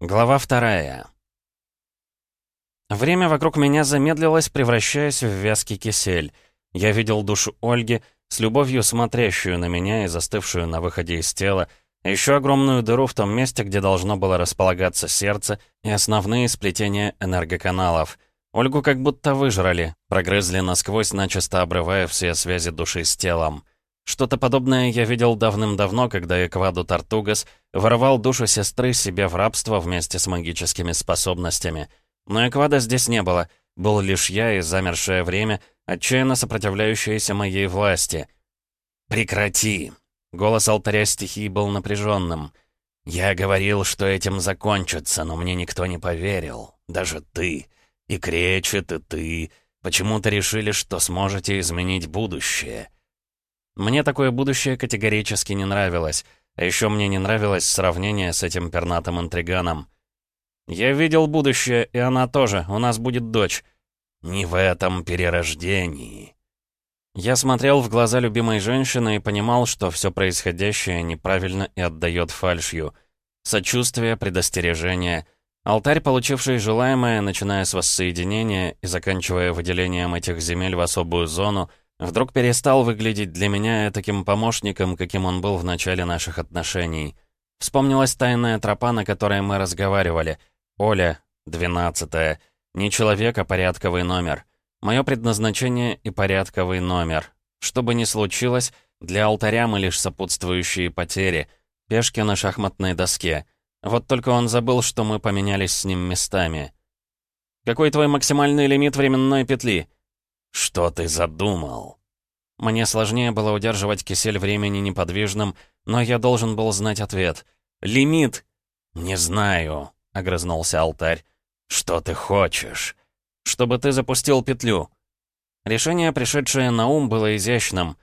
Глава вторая. Время вокруг меня замедлилось, превращаясь в вязкий кисель. Я видел душу Ольги, с любовью смотрящую на меня и застывшую на выходе из тела, а еще огромную дыру в том месте, где должно было располагаться сердце и основные сплетения энергоканалов. Ольгу как будто выжрали, прогрызли насквозь, начисто обрывая все связи души с телом. Что-то подобное я видел давным-давно, когда Экваду Тартугас воровал душу сестры себе в рабство вместе с магическими способностями. Но Эквада здесь не было, был лишь я и замершее время, отчаянно сопротивляющееся моей власти. «Прекрати!» Голос алтаря стихий был напряженным. «Я говорил, что этим закончится, но мне никто не поверил. Даже ты. И Кречет, и ты. Почему-то решили, что сможете изменить будущее». Мне такое будущее категорически не нравилось. А еще мне не нравилось сравнение с этим пернатым интриганом. «Я видел будущее, и она тоже. У нас будет дочь». «Не в этом перерождении». Я смотрел в глаза любимой женщины и понимал, что все происходящее неправильно и отдает фальшью. Сочувствие, предостережение. Алтарь, получивший желаемое, начиная с воссоединения и заканчивая выделением этих земель в особую зону, Вдруг перестал выглядеть для меня таким помощником, каким он был в начале наших отношений. Вспомнилась тайная тропа, на которой мы разговаривали. Оля, двенадцатая. Не человек, а порядковый номер. Мое предназначение и порядковый номер. Что бы ни случилось, для алтаря мы лишь сопутствующие потери. Пешки на шахматной доске. Вот только он забыл, что мы поменялись с ним местами. «Какой твой максимальный лимит временной петли?» «Что ты задумал?» Мне сложнее было удерживать кисель времени неподвижным, но я должен был знать ответ. «Лимит!» «Не знаю», — огрызнулся алтарь. «Что ты хочешь?» «Чтобы ты запустил петлю». Решение, пришедшее на ум, было изящным.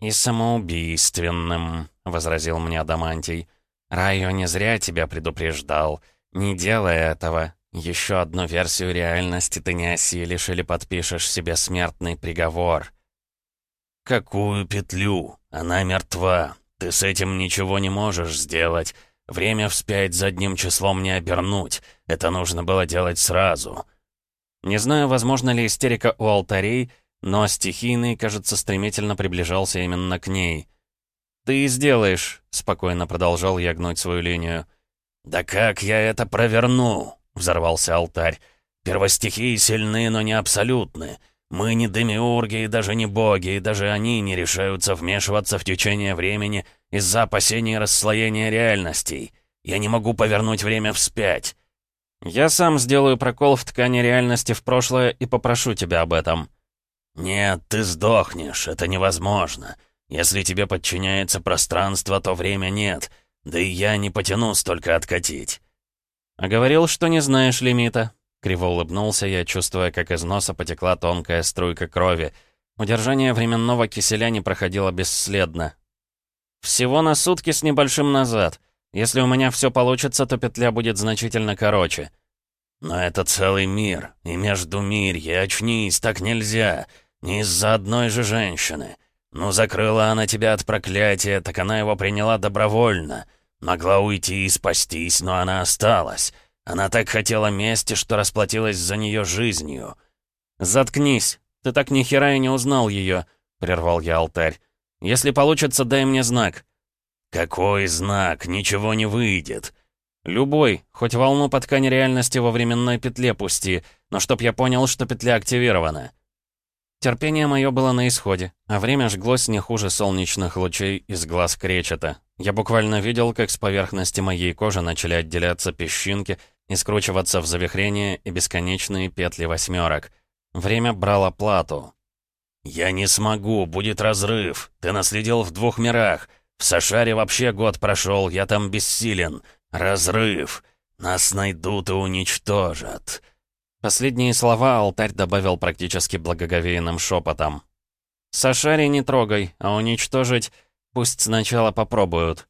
«И самоубийственным», — возразил мне Адамантий. «Райо не зря тебя предупреждал. Не делай этого. Еще одну версию реальности ты не осилишь или подпишешь себе смертный приговор. Какую петлю? Она мертва. Ты с этим ничего не можешь сделать. Время вспять задним числом не обернуть. Это нужно было делать сразу. Не знаю, возможно ли истерика у алтарей, но стихийный, кажется, стремительно приближался именно к ней. «Ты сделаешь», — спокойно продолжал я гнуть свою линию. «Да как я это проверну?» — взорвался алтарь. «Первостихии сильны, но не абсолютны. Мы не демиурги и даже не боги, и даже они не решаются вмешиваться в течение времени из-за опасений расслоения реальностей. Я не могу повернуть время вспять». «Я сам сделаю прокол в ткани реальности в прошлое и попрошу тебя об этом». «Нет, ты сдохнешь, это невозможно. Если тебе подчиняется пространство, то время нет, да и я не потяну столько откатить». «А говорил, что не знаешь лимита». Криво улыбнулся я, чувствуя, как из носа потекла тонкая струйка крови. Удержание временного киселя не проходило бесследно. «Всего на сутки с небольшим назад. Если у меня все получится, то петля будет значительно короче». «Но это целый мир, и между мирье, очнись, так нельзя. Не из-за одной же женщины. Ну, закрыла она тебя от проклятия, так она его приняла добровольно». Могла уйти и спастись, но она осталась. Она так хотела мести, что расплатилась за нее жизнью. «Заткнись! Ты так ни хера и не узнал ее!» — прервал я алтарь. «Если получится, дай мне знак». «Какой знак? Ничего не выйдет». «Любой, хоть волну по ткани реальности во временной петле пусти, но чтоб я понял, что петля активирована». Терпение мое было на исходе, а время жглось не хуже солнечных лучей из глаз кречета. Я буквально видел, как с поверхности моей кожи начали отделяться песчинки и скручиваться в завихрение и бесконечные петли восьмерок. Время брало плату. «Я не смогу, будет разрыв. Ты наследил в двух мирах. В Сашаре вообще год прошел, я там бессилен. Разрыв. Нас найдут и уничтожат». Последние слова алтарь добавил практически благоговейным шепотом. «Сашари не трогай, а уничтожить Пусть сначала попробуют.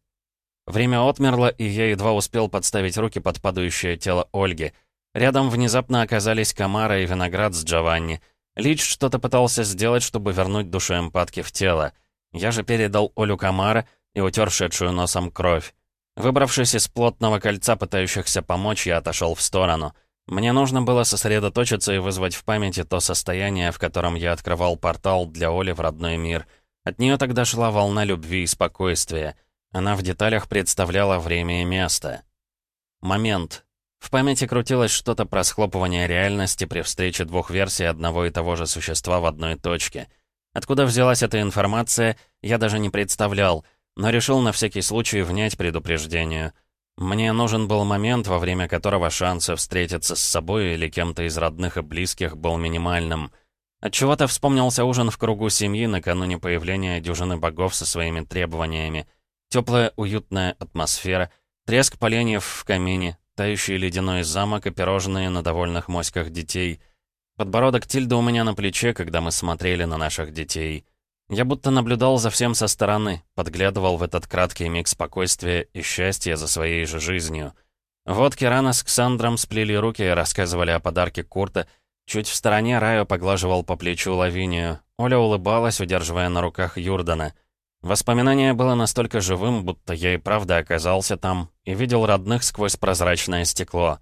Время отмерло, и я едва успел подставить руки под падающее тело Ольги. Рядом внезапно оказались Камара и Виноград с Джованни. Лич что-то пытался сделать, чтобы вернуть душу эмпатки в тело. Я же передал Олю Камара и утер шедшую носом кровь. Выбравшись из плотного кольца пытающихся помочь, я отошел в сторону. Мне нужно было сосредоточиться и вызвать в памяти то состояние, в котором я открывал портал для Оли в родной мир. От нее тогда шла волна любви и спокойствия. Она в деталях представляла время и место. Момент. В памяти крутилось что-то про схлопывание реальности при встрече двух версий одного и того же существа в одной точке. Откуда взялась эта информация, я даже не представлял, но решил на всякий случай внять предупреждению. Мне нужен был момент, во время которого шансы встретиться с собой или кем-то из родных и близких был минимальным. Отчего-то вспомнился ужин в кругу семьи накануне появления дюжины богов со своими требованиями. Теплая, уютная атмосфера, треск поленьев в камине, тающий ледяной замок и пирожные на довольных моськах детей. Подбородок Тильда у меня на плече, когда мы смотрели на наших детей. Я будто наблюдал за всем со стороны, подглядывал в этот краткий миг спокойствия и счастья за своей же жизнью. Вот Кирана с Ксандром сплели руки и рассказывали о подарке Курта. Чуть в стороне Райо поглаживал по плечу Лавинию. Оля улыбалась, удерживая на руках Юрдана. Воспоминание было настолько живым, будто я и правда оказался там и видел родных сквозь прозрачное стекло.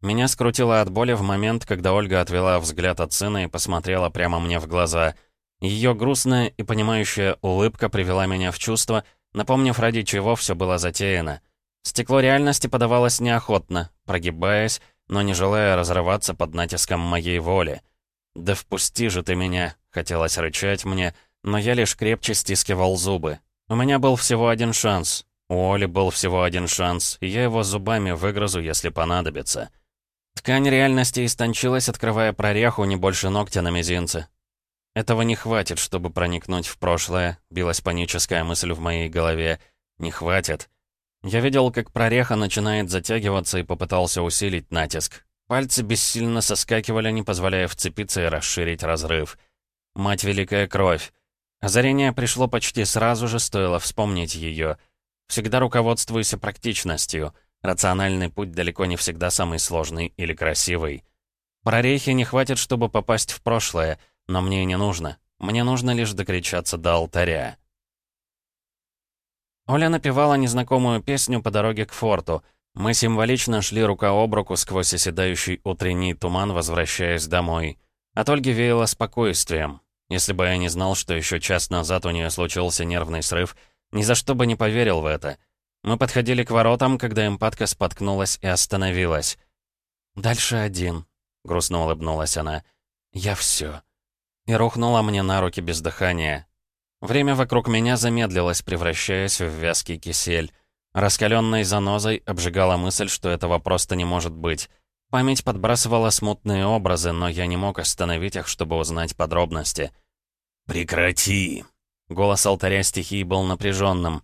Меня скрутило от боли в момент, когда Ольга отвела взгляд от сына и посмотрела прямо мне в глаза — ее грустная и понимающая улыбка привела меня в чувство, напомнив, ради чего все было затеяно. Стекло реальности подавалось неохотно, прогибаясь, но не желая разрываться под натиском моей воли. «Да впусти же ты меня!» — хотелось рычать мне, но я лишь крепче стискивал зубы. У меня был всего один шанс. У Оли был всего один шанс, и я его зубами выгрызу, если понадобится. Ткань реальности истончилась, открывая прореху не больше ногтя на мизинце. Этого не хватит, чтобы проникнуть в прошлое, билась паническая мысль в моей голове. Не хватит. Я видел, как прореха начинает затягиваться и попытался усилить натиск. Пальцы бессильно соскакивали, не позволяя вцепиться и расширить разрыв. Мать Великая Кровь. Озарение пришло почти сразу же, стоило вспомнить ее. Всегда руководствуйся практичностью. Рациональный путь далеко не всегда самый сложный или красивый. Прорехи не хватит, чтобы попасть в прошлое — но мне не нужно. Мне нужно лишь докричаться до алтаря. Оля напевала незнакомую песню по дороге к форту. Мы символично шли рука об руку сквозь оседающий утренний туман, возвращаясь домой. От Ольги веяло спокойствием. Если бы я не знал, что еще час назад у нее случился нервный срыв, ни за что бы не поверил в это. Мы подходили к воротам, когда эмпатка споткнулась и остановилась. «Дальше один», — грустно улыбнулась она. «Я все и рухнула мне на руки без дыхания. Время вокруг меня замедлилось, превращаясь в вязкий кисель. Раскаленной занозой обжигала мысль, что этого просто не может быть. Память подбрасывала смутные образы, но я не мог остановить их, чтобы узнать подробности. «Прекрати!» Голос алтаря стихии был напряженным.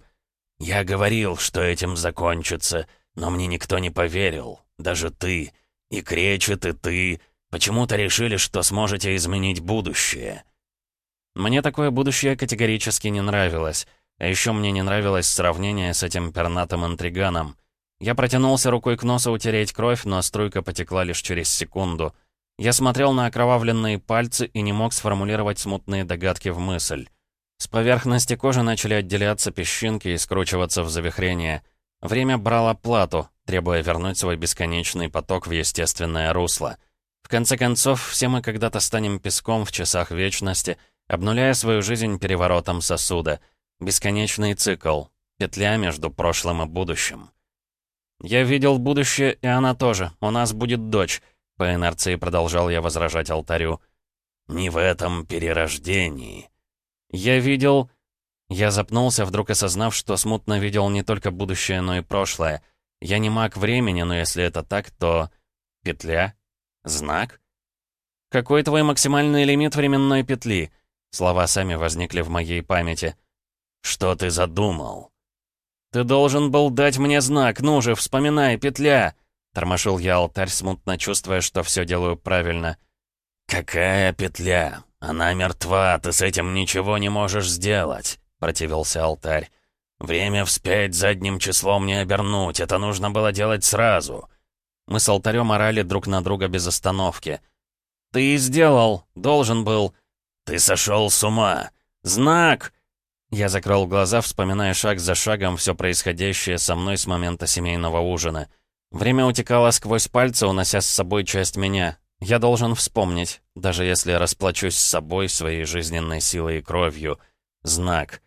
«Я говорил, что этим закончится, но мне никто не поверил. Даже ты. И кречет, и ты. Почему-то решили, что сможете изменить будущее. Мне такое будущее категорически не нравилось. А еще мне не нравилось сравнение с этим пернатым интриганом. Я протянулся рукой к носу утереть кровь, но струйка потекла лишь через секунду. Я смотрел на окровавленные пальцы и не мог сформулировать смутные догадки в мысль. С поверхности кожи начали отделяться песчинки и скручиваться в завихрение. Время брало плату, требуя вернуть свой бесконечный поток в естественное русло. В конце концов, все мы когда-то станем песком в часах вечности, обнуляя свою жизнь переворотом сосуда. Бесконечный цикл. Петля между прошлым и будущим. «Я видел будущее, и она тоже. У нас будет дочь», — по инерции продолжал я возражать алтарю. «Не в этом перерождении». «Я видел...» Я запнулся, вдруг осознав, что смутно видел не только будущее, но и прошлое. Я не маг времени, но если это так, то... Петля? Знак? Какой твой максимальный лимит временной петли? Слова сами возникли в моей памяти. Что ты задумал? Ты должен был дать мне знак, ну же, вспоминай, петля! Тормошил я алтарь, смутно чувствуя, что все делаю правильно. «Какая петля? Она мертва, ты с этим ничего не можешь сделать», — противился алтарь. «Время вспять задним числом не обернуть, это нужно было делать сразу. Мы с алтарем орали друг на друга без остановки. «Ты сделал! Должен был!» «Ты сошел с ума! Знак!» Я закрыл глаза, вспоминая шаг за шагом все происходящее со мной с момента семейного ужина. Время утекало сквозь пальцы, унося с собой часть меня. Я должен вспомнить, даже если расплачусь с собой, своей жизненной силой и кровью. Знак.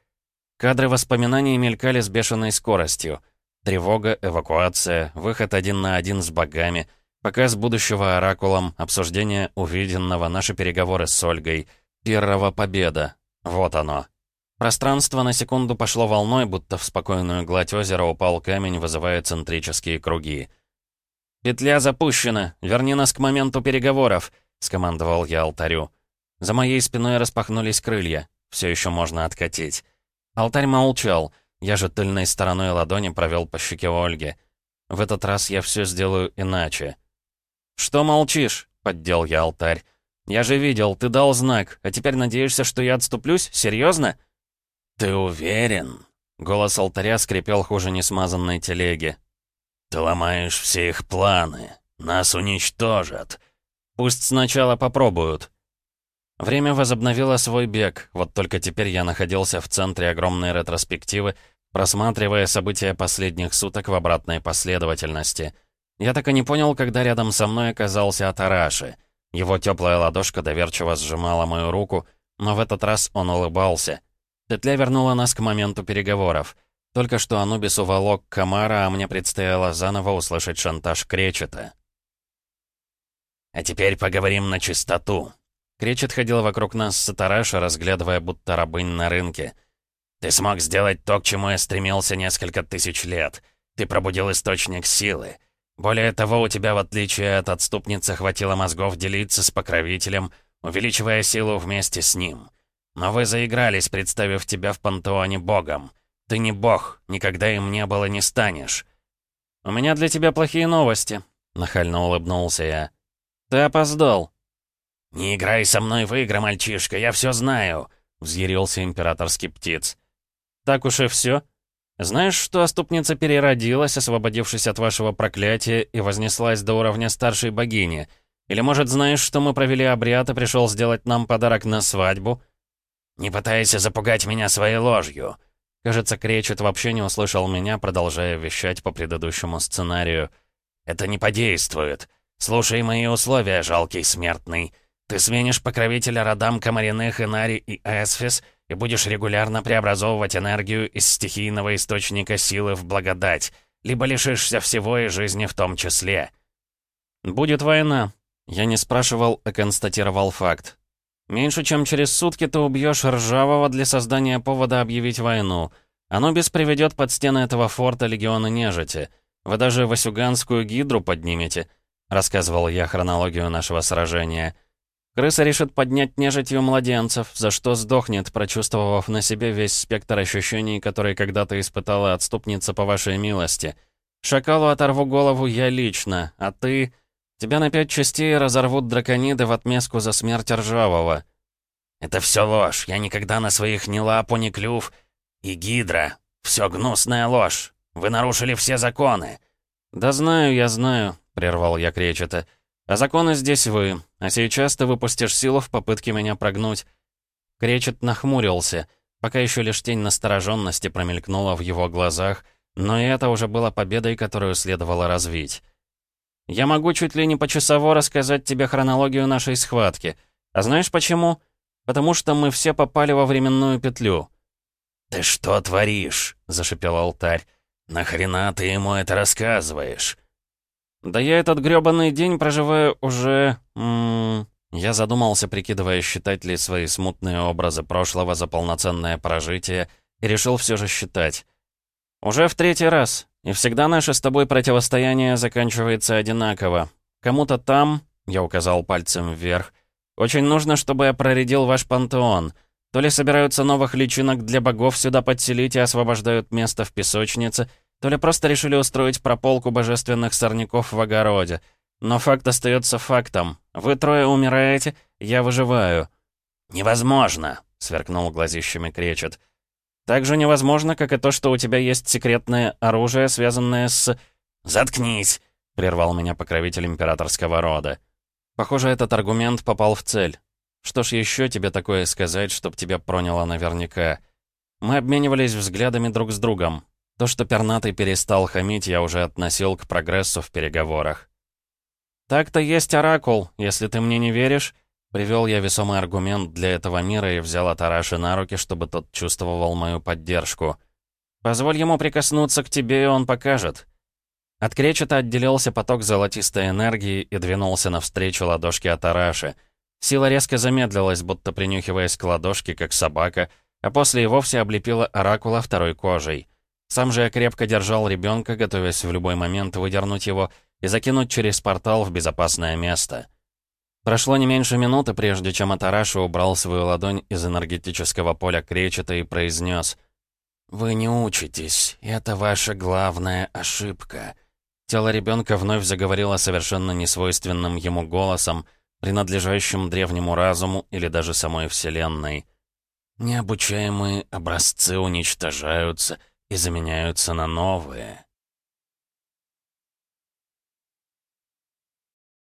Кадры воспоминаний мелькали с бешеной скоростью. Тревога, эвакуация, выход один на один с богами, показ будущего оракулом, обсуждение увиденного, наши переговоры с Ольгой, первого победа. Вот оно. Пространство на секунду пошло волной, будто в спокойную гладь озера упал камень, вызывая центрические круги. «Петля запущена! Верни нас к моменту переговоров!» — скомандовал я алтарю. За моей спиной распахнулись крылья. Все еще можно откатить. Алтарь молчал. Я же тыльной стороной ладони провел по щеке Ольги. В этот раз я все сделаю иначе. «Что молчишь?» — поддел я алтарь. «Я же видел, ты дал знак, а теперь надеешься, что я отступлюсь? Серьезно?» «Ты уверен?» Голос алтаря скрипел хуже несмазанной телеги. «Ты ломаешь все их планы. Нас уничтожат. Пусть сначала попробуют». Время возобновило свой бег, вот только теперь я находился в центре огромной ретроспективы, просматривая события последних суток в обратной последовательности. Я так и не понял, когда рядом со мной оказался Атараши. Его теплая ладошка доверчиво сжимала мою руку, но в этот раз он улыбался — Петля вернула нас к моменту переговоров. Только что Анубис уволок Камара, а мне предстояло заново услышать шантаж Кречета. «А теперь поговорим на чистоту». Кречет ходил вокруг нас с Сатараша, разглядывая будто рабынь на рынке. «Ты смог сделать то, к чему я стремился несколько тысяч лет. Ты пробудил источник силы. Более того, у тебя, в отличие от отступницы, хватило мозгов делиться с покровителем, увеличивая силу вместе с ним». Но вы заигрались, представив тебя в пантеоне богом. Ты не бог, никогда им не было, не станешь. У меня для тебя плохие новости, нахально улыбнулся я. Ты опоздал. Не играй со мной в игры, мальчишка, я все знаю, взъярился императорский птиц. Так уж и все. Знаешь, что оступница переродилась, освободившись от вашего проклятия, и вознеслась до уровня старшей богини? Или, может, знаешь, что мы провели обряд и пришел сделать нам подарок на свадьбу? «Не пытайся запугать меня своей ложью!» Кажется, Кречет вообще не услышал меня, продолжая вещать по предыдущему сценарию. «Это не подействует. Слушай мои условия, жалкий смертный. Ты сменишь покровителя родам Комариных, Инари и Эсфис и будешь регулярно преобразовывать энергию из стихийного источника силы в благодать, либо лишишься всего и жизни в том числе». «Будет война». Я не спрашивал, а констатировал факт. Меньше чем через сутки ты убьешь Ржавого для создания повода объявить войну. Анубис приведет под стены этого форта легиона нежити. Вы даже Васюганскую гидру поднимете», — рассказывал я хронологию нашего сражения. «Крыса решит поднять нежитью младенцев, за что сдохнет, прочувствовав на себе весь спектр ощущений, которые когда-то испытала отступница по вашей милости. Шакалу оторву голову я лично, а ты...» Тебя на пять частей разорвут дракониды в отместку за смерть Ржавого». «Это все ложь. Я никогда на своих ни лапу, ни клюв. И гидра. Все гнусная ложь. Вы нарушили все законы». «Да знаю, я знаю», — прервал я кречета. «А законы здесь вы. А сейчас ты выпустишь силу в попытке меня прогнуть». Кречет нахмурился, пока еще лишь тень настороженности промелькнула в его глазах, но и это уже было победой, которую следовало развить. Я могу чуть ли не почасово рассказать тебе хронологию нашей схватки. А знаешь почему? Потому что мы все попали во временную петлю». «Ты что творишь?» — зашипел алтарь. «Нахрена ты ему это рассказываешь?» «Да я этот грёбаный день проживаю уже... М -м Я задумался, прикидывая, считать ли свои смутные образы прошлого за полноценное прожитие, и решил все же считать. «Уже в третий раз. И всегда наше с тобой противостояние заканчивается одинаково. Кому-то там, я указал пальцем вверх, очень нужно, чтобы я проредил ваш пантеон. То ли собираются новых личинок для богов сюда подселить и освобождают место в песочнице, то ли просто решили устроить прополку божественных сорняков в огороде. Но факт остается фактом. Вы трое умираете, я выживаю. «Невозможно!» — сверкнул глазищами кречет. Так же невозможно, как и то, что у тебя есть секретное оружие, связанное с... «Заткнись!» — прервал меня покровитель императорского рода. Похоже, этот аргумент попал в цель. Что ж еще тебе такое сказать, чтоб тебя проняло наверняка? Мы обменивались взглядами друг с другом. То, что пернатый перестал хамить, я уже относил к прогрессу в переговорах. «Так-то есть оракул, если ты мне не веришь», Привел я весомый аргумент для этого мира и взял Атараши на руки, чтобы тот чувствовал мою поддержку. «Позволь ему прикоснуться к тебе, и он покажет». От кречета отделился поток золотистой энергии и двинулся навстречу ладошке Атараши. Сила резко замедлилась, будто принюхиваясь к ладошке, как собака, а после и вовсе облепила оракула второй кожей. Сам же я крепко держал ребенка, готовясь в любой момент выдернуть его и закинуть через портал в безопасное место. Прошло не меньше минуты, прежде чем Атараша убрал свою ладонь из энергетического поля кречета и произнес «Вы не учитесь, это ваша главная ошибка». Тело ребенка вновь заговорило совершенно несвойственным ему голосом, принадлежащим древнему разуму или даже самой Вселенной. Необучаемые образцы уничтожаются и заменяются на новые.